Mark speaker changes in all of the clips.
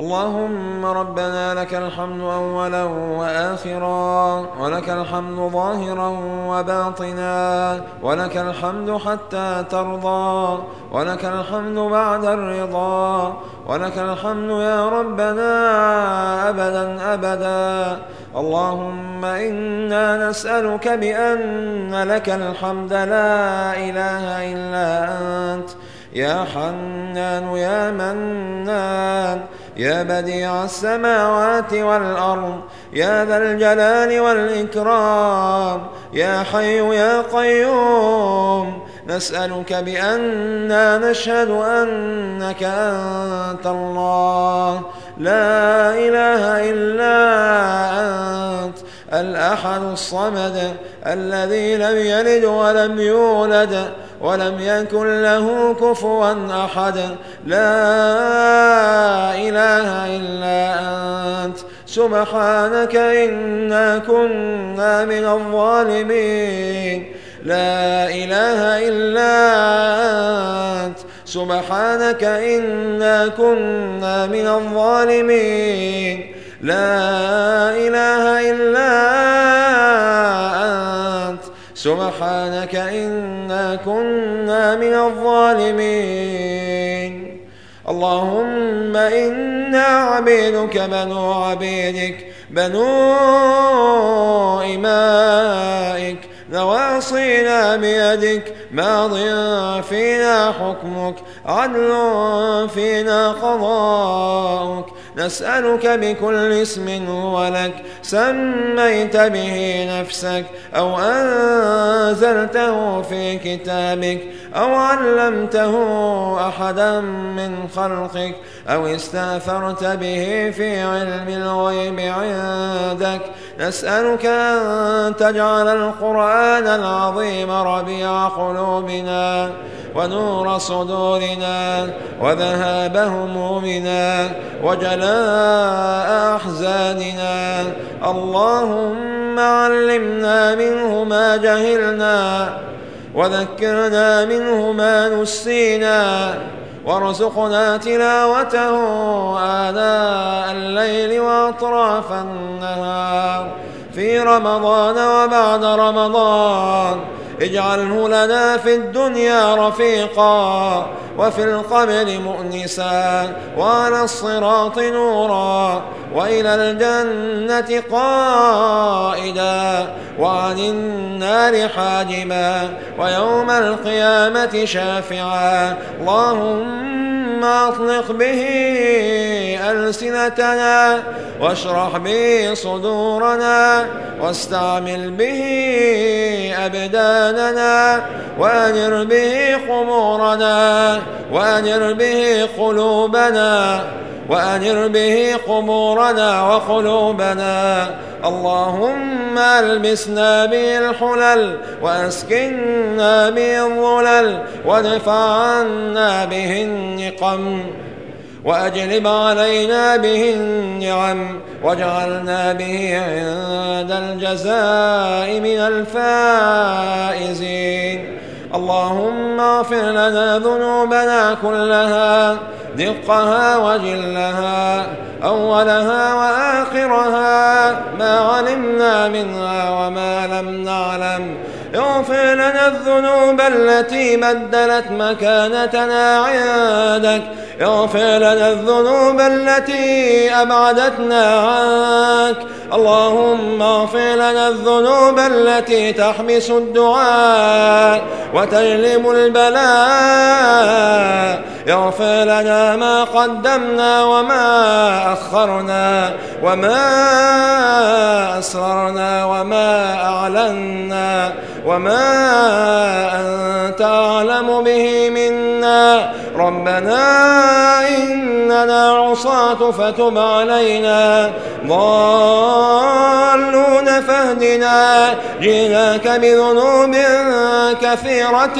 Speaker 1: اللهم ربنا لك الحمد أولا وآخرا ولك الحمد ظاهرا وباطنا ولك الحمد حتى ترضى ولك الحمد بعد الرضا ولك الحمد يا ربنا أبدا أبدا. اللهم إنا نسألك بأن لك الحمد لا إله إلا أنت يا حنان يا منان يا بديع السماوات والأرض يا ذا الجلال والإكرام يا حي يا قيوم نسألك بأننا نشهد أنك أنت الله. لا إله إلا أنت الأحد الصمد الذي لم يلد ولم يولد ولم يكن له كفوا أحد. لا إله إلا أنت. سبحانك إنا كنا من الظالمين. لا إله إلا أنت. سبحانك إنا كنا من الظالمين. لا إله إلا أنت. سبحانك إنا كنا من الظالمين. اللهم إنا عبيدك بنو عبيدك بنو إمائك نواصينا بيدك ماض فينا حكمك عدل فينا قضاؤك نسألك بكل اسم هو لك سميت به نفسك أو أنزلته في كتابك أو علمته أحدا من خلقك أو استأثرت به في علم الغيب عندك. نسألك أن تجعل القرآن العظيم ربيع قلوبنا. ونور صدورنا وذهاب همومنا وجلاء أحزاننا. اللهم علمنا منه ما جهلنا وذكرنا منه ما نسينا وارزقنا تلاوته آناء الليل وأطراف النهار. في رمضان وبعد رمضان اجعله لنا في الدنيا رفيقا وفي القبر مؤنسا وعلى الصراط نورا وإلى الجنة قائدا وعن النار حاجبا ويوم القيامة شافعا اللهم أطلق به ألسنتنا واشرح به صدورنا واستعمل به أبداننا وأنر به قبورنا وأنر به قلوبنا وأنر به قبورنا وقلوبنا. اللهم ألبسنا به الحلل وأسكنا به الظلل وادفع عنا به النقم. وأجلب علينا به النعم واجعلنا به عند الجزاء من الفائزين. اللهم اغفر لنا ذنوبنا كلها دقها وجلها أولها وآخرها. ما علمنا منها وما لم نعلم. اغفر لنا الذنوب التي بدلت مكانتنا عندك. اغفر لنا الذنوب التي أبعدتنا عنك. اللهم اغفر لنا الذنوب التي تحبس الدعاء وتجلب البلاء. اغفر لنا ما قدمنا وما أخرنا وما أسررنا وما أعلنا وما أنت أعلم به منا. ربنا إننا عصاة فتب علينا. ضالون فاهدنا. جئناك بذنوب كثيرة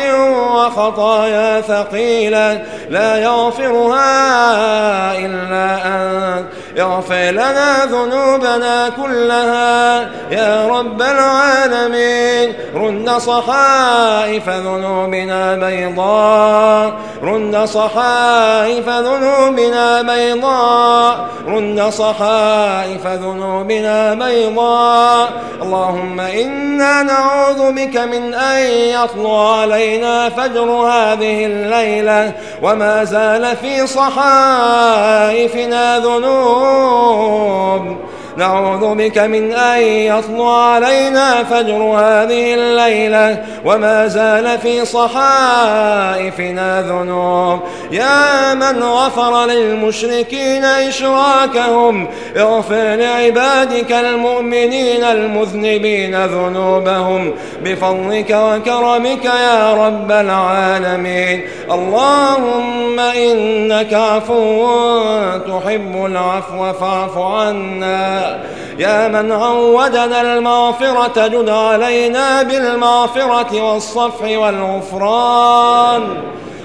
Speaker 1: وخطايا ثقيلة. لا يغفرها إلا أنت. اغفر لنا ذنوبنا كلها. يا رب العالمين رد صحائف ذنوبنا بيضاء. رد صحائف ذنوبنا بيضاء. رد صحائف ذنوبنا بيضاء. اللهم إنا نعوذ بك من أن يطلع علينا فجر هذه الليلة. وما زال في صحائفنا ذنوب. الحرام نعوذ بك من أن يطلع علينا فجر هذه الليلة وما زال في صحائفنا ذنوب. يا من غفر للمشركين إشراكهم اغفر لعبادك المؤمنين المذنبين ذنوبهم. بفضلك وكرمك يا رب العالمين. اللهم إنك عفو تحب العفو فاعف عنا. يا من عودنا المغفرة جد علينا بالمغفرة والصفح والغفران.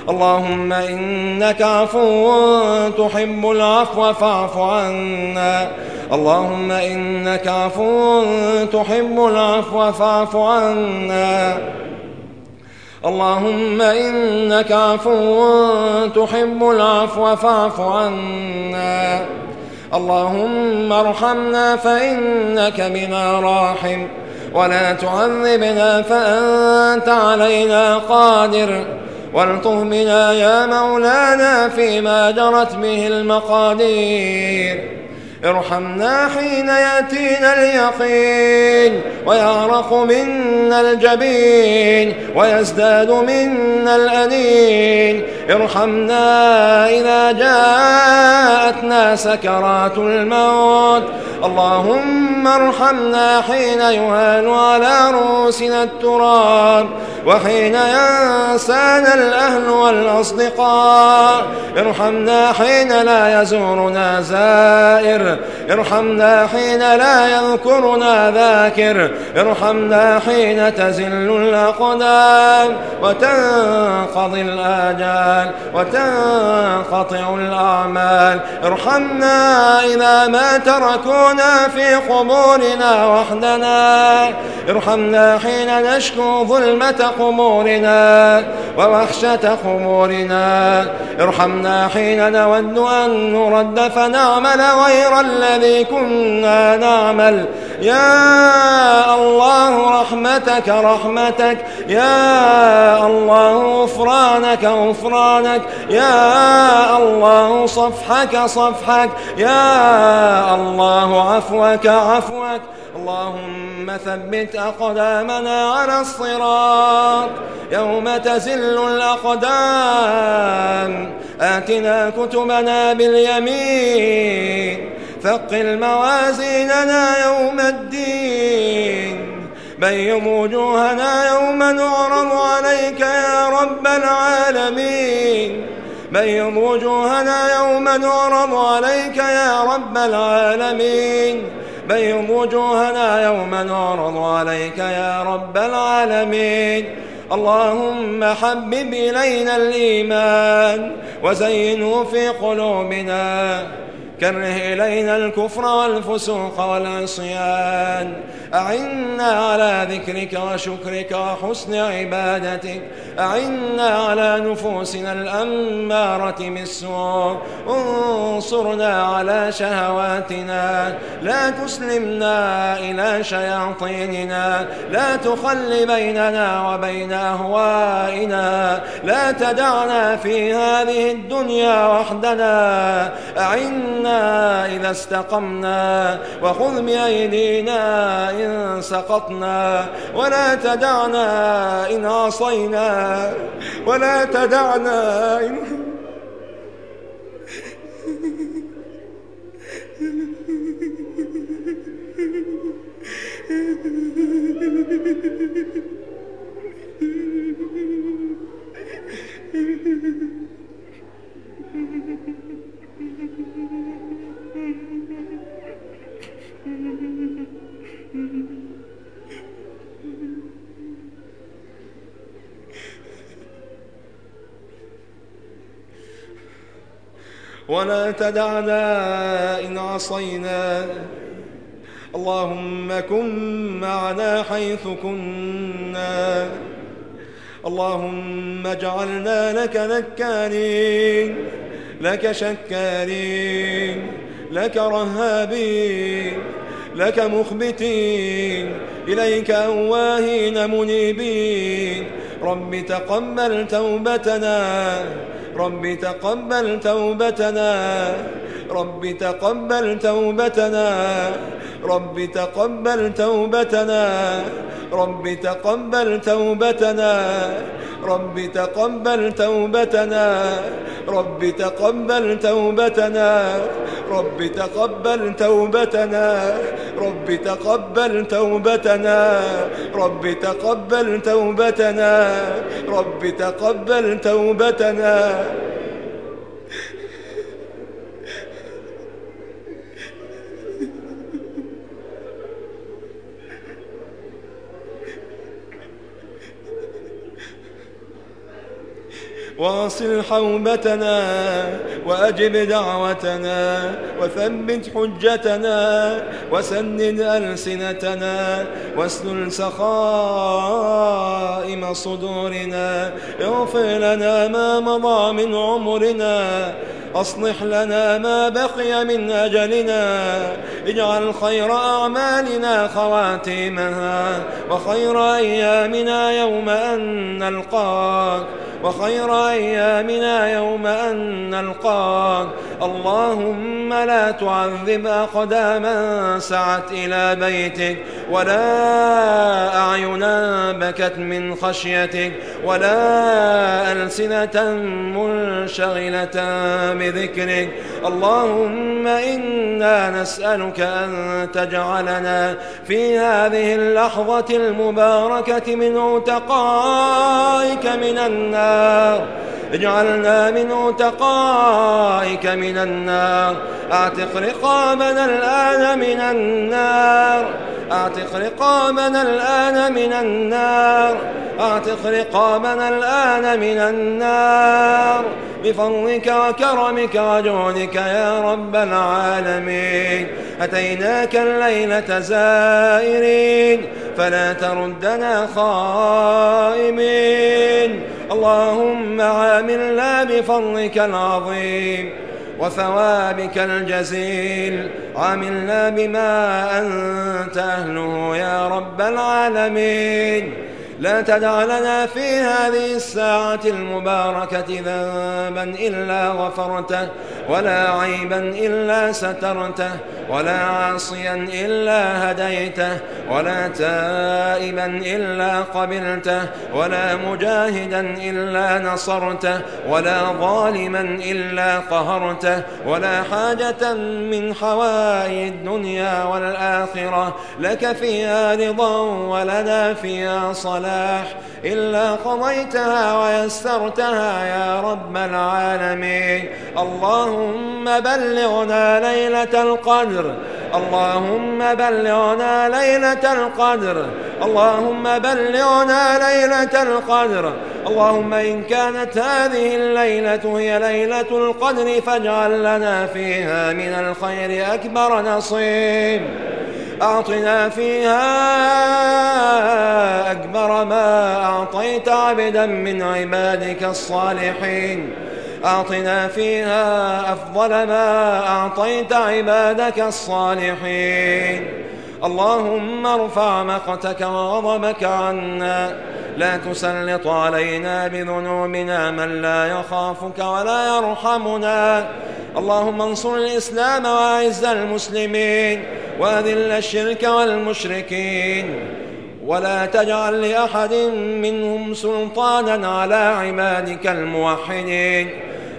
Speaker 1: اللهم إنك عفو تحب العفو فاعف عنا. اللهم إنك عفو تحب العفو فاعف عنا. اللهم إنك عفو تحب العفو فاعف عنا. اللهم ارحمنا فإنك بنا راحم. ولا تعذبنا فأنت علينا قادر. والطف بنا يا مولانا فيما جرت به المقادير. ارحمنا حين يأتينا اليقين ويعرق منا الجبين ويزداد منا الأنين. ارحمنا إذا جاءتنا سكرات الموت. اللهم ارحمنا حين يهان على رؤوسنا التراب وحين ينسانا الأهل والأصدقاء. ارحمنا حين لا يزورنا زائر ارحمنا حين لا يذكرنا ذاكر. ارحمنا حين تزل الأقدام وتنقضي الآجال وتنقطع الأعمال. ارحمنا إذا ما تركونا في قبورنا وحدنا. ارحمنا حين نشكو ظلمة قبورنا ووحشة قبورنا. ارحمنا حين نود أن نرد فنعمل غير الذي كنا نعمل. يا الله رحمتك رحمتك. يا الله غفرانك غفرانك. يا الله صفحك صفحك. يا الله عفوك عفوك. اللهم ثبت أقدامنا على الصراط. يوم تزل الأقدام. آتنا كتبنا باليمين. ثقل موازيننا يوم الدين. بيض وجوهنا يوم نعرض عليك يا رب العالمين. بيض وجوهنا يوم نعرض عليك يا رب العالمين. بيض وجوهنا يوم نعرض عليك يا رب العالمين. اللهم حبب إلينا الإيمان وزينه في قلوبنا. كره إلينا الكفر والفسوق والعصيان. أعنا على ذكرك وشكرك وحسن عبادتك. أعنا على نفوسنا الأمارة بالسوء. انصرنا على شهواتنا. لا تسلمنا إلى شياطيننا. لا تخل بيننا وبين أهوائنا. لا تدعنا في هذه الدنيا وحدنا. أعنا إذا استقمنا وخذ بأيدينا إن سقطنا. ولا تدعنا إن عصينا. ولا تدعنا إن ولا تدعنا إن عصينا. اللهم كن معنا حيث كنا. اللهم اجعلنا لك ذكارين لك شكارين لك رهابين لك مخبتين إليك أواهين منيبين. رب تقبل توبتنا رب تقبل توبتنا رب تقبل توبتنا. رب تقبل توبتنا رب تقبل توبتنا رب تقبل توبتنا رب تقبل توبتنا رب تقبل توبتنا رب تقبل توبتنا رب تقبل توبتنا رب تقبل توبتنا. واصل حوبتنا وأجب دعوتنا وثبت حجتنا وسنن ألسنتنا واسلل سخائم صدورنا اغفر لنا ما مضى من عمرنا أصلح لنا ما بقي من أجلنا. اجعل خير أعمالنا خواتيمها وخير أيامنا يوم أن نلقاك. وخير أيامنا يوم أن نلقاك. اللهم لا تعذب أقداما سعت إلى بيتك ولا أعينا بكت من خشيتك ولا ألسنة منشغلة بذكرك. اللهم إنا نسألك أن تجعلنا في هذه اللحظة المباركة من عتقائك من النار. اجعلنا من عتقائك من النار. أعتق رقابنا الآن من النار. أعتق رقابنا الآن من النار. أعتق رقابنا الآن من النار. بفضلك وكرمك وجودك يا رب العالمين. أتيناك الليلة زائرين. فلا تردنا خائمين اللهم عاملنا بفضلك العظيم وثوابك الجزيل. عاملنا بما أنت أهله يا رب العالمين. لا تدع لنا في هذه الساعة المباركة ذنبا إلا غفرته ولا عيبا إلا سترته ولا عاصيا إلا هديته ولا تائبا إلا قبلته ولا مجاهدا إلا نصرته ولا ظالما إلا قهرته ولا حاجة من حوائج الدنيا والآخرة لك فيها رضا ولنا فيها صلاح إلا قضيتها ويسرتها يا رب العالمين. اللهم بلغنا ليلة القدر اللهم بلغنا ليلة القدر اللهم بلغنا ليلة القدر. اللهم إن كانت هذه الليلة هي ليلة القدر فاجعل لنا فيها من الخير أكبر نصيب. أعطنا فيها أكبر ما أعطيت عبدا من عبادك الصالحين. أعطنا فيها أفضل ما أعطيت عبادك الصالحين. اللهم ارفع مقتك وغضبك عنا. لا تسلط علينا بذنوبنا من لا يخافك ولا يرحمنا. اللهم انصر الإسلام وأعز المسلمين. وأذل الشرك والمشركين ولا تجعل لأحد منهم سلطانا على عبادك الموحدين.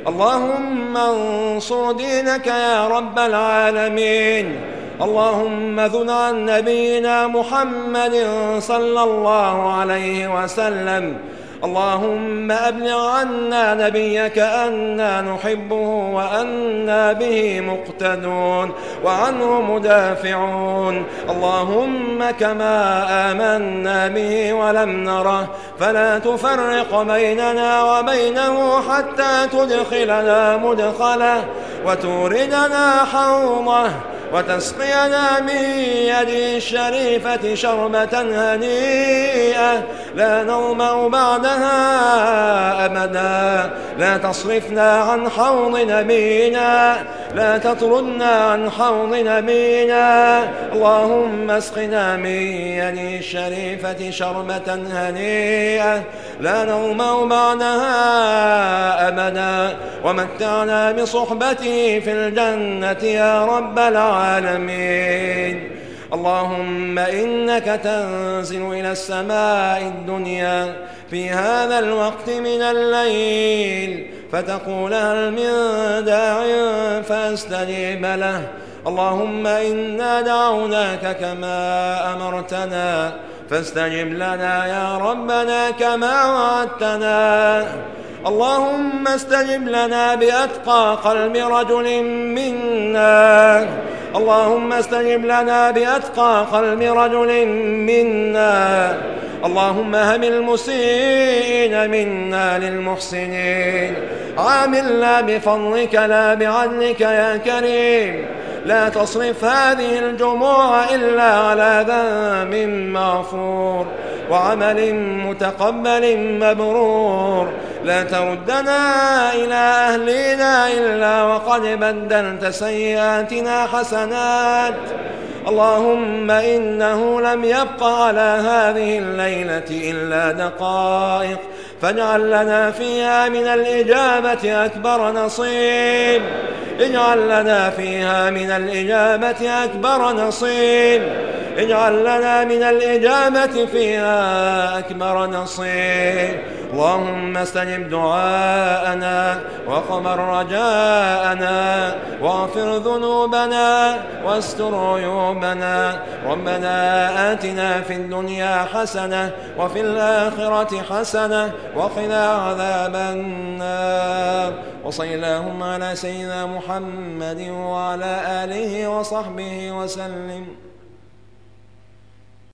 Speaker 1: اللهم انصر دينك يا رب العالمين. اللهم ذن عن نبينا محمد صلى الله عليه وسلم. اللهم أبلغ عنا نبيك أنا نحبه وأنا به مقتدون وعنه مدافعون. اللهم كما آمنا به ولم نره فلا تفرق بيننا وبينه حتى تدخلنا مدخله وتوردنا حوضه. وتسقينا من يدي الشريفة شربة هنيئة. لا نوم بعدها أبدا. لا تصرفنا عن حوض نبينا لا تطردنا عن حوض نبينا. اللهم اسقنا من يدي الشريفة شربة هنيئة. لا نوم بعدها أبدا. ومتعنا بصحبته في الجنة يا رب العالمين. اللهم إنك تنزل إلى السماء الدنيا في هذا الوقت من الليل فتقول هل من داع فأستجيب له. اللهم إنا دعوناك كما أمرتنا فاستجب لنا يا ربنا كما وعدتنا. اللهم استجب لنا بأتقى قلب رجل منا. اللهم استجب لنا بأتقى قلب رجل منا. اللهم هم المسيئين منا للمحسنين. عاملنا بفضلك لا بعدلك يا كريم. لا تصرف هذه الجموع إلا على ذنب مغفور. وعمل متقبل مبرور. لا تردنا إلى أهلنا إلا وقد بدلت سيئاتنا حسنات. اللهم إنه لم يبق على هذه الليلة إلا دقائق. فاجعل لنا فيها من الإجابة أكبر نصيب. اجعل لنا فيها من الإجابة أكبر نصيب. اجعل لنا من الإجابة فيها أكبر نصيب اللهم استجب دعاءنا وقمر رجاءنا واغفر ذنوبنا واستر عيوبنا. ربنا آتنا في الدنيا حسنة وفي الآخرة حسنة وقنا عذاب النار. وصلى اللهم على سيدنا محمد وعلى آله وصحبه وسلم.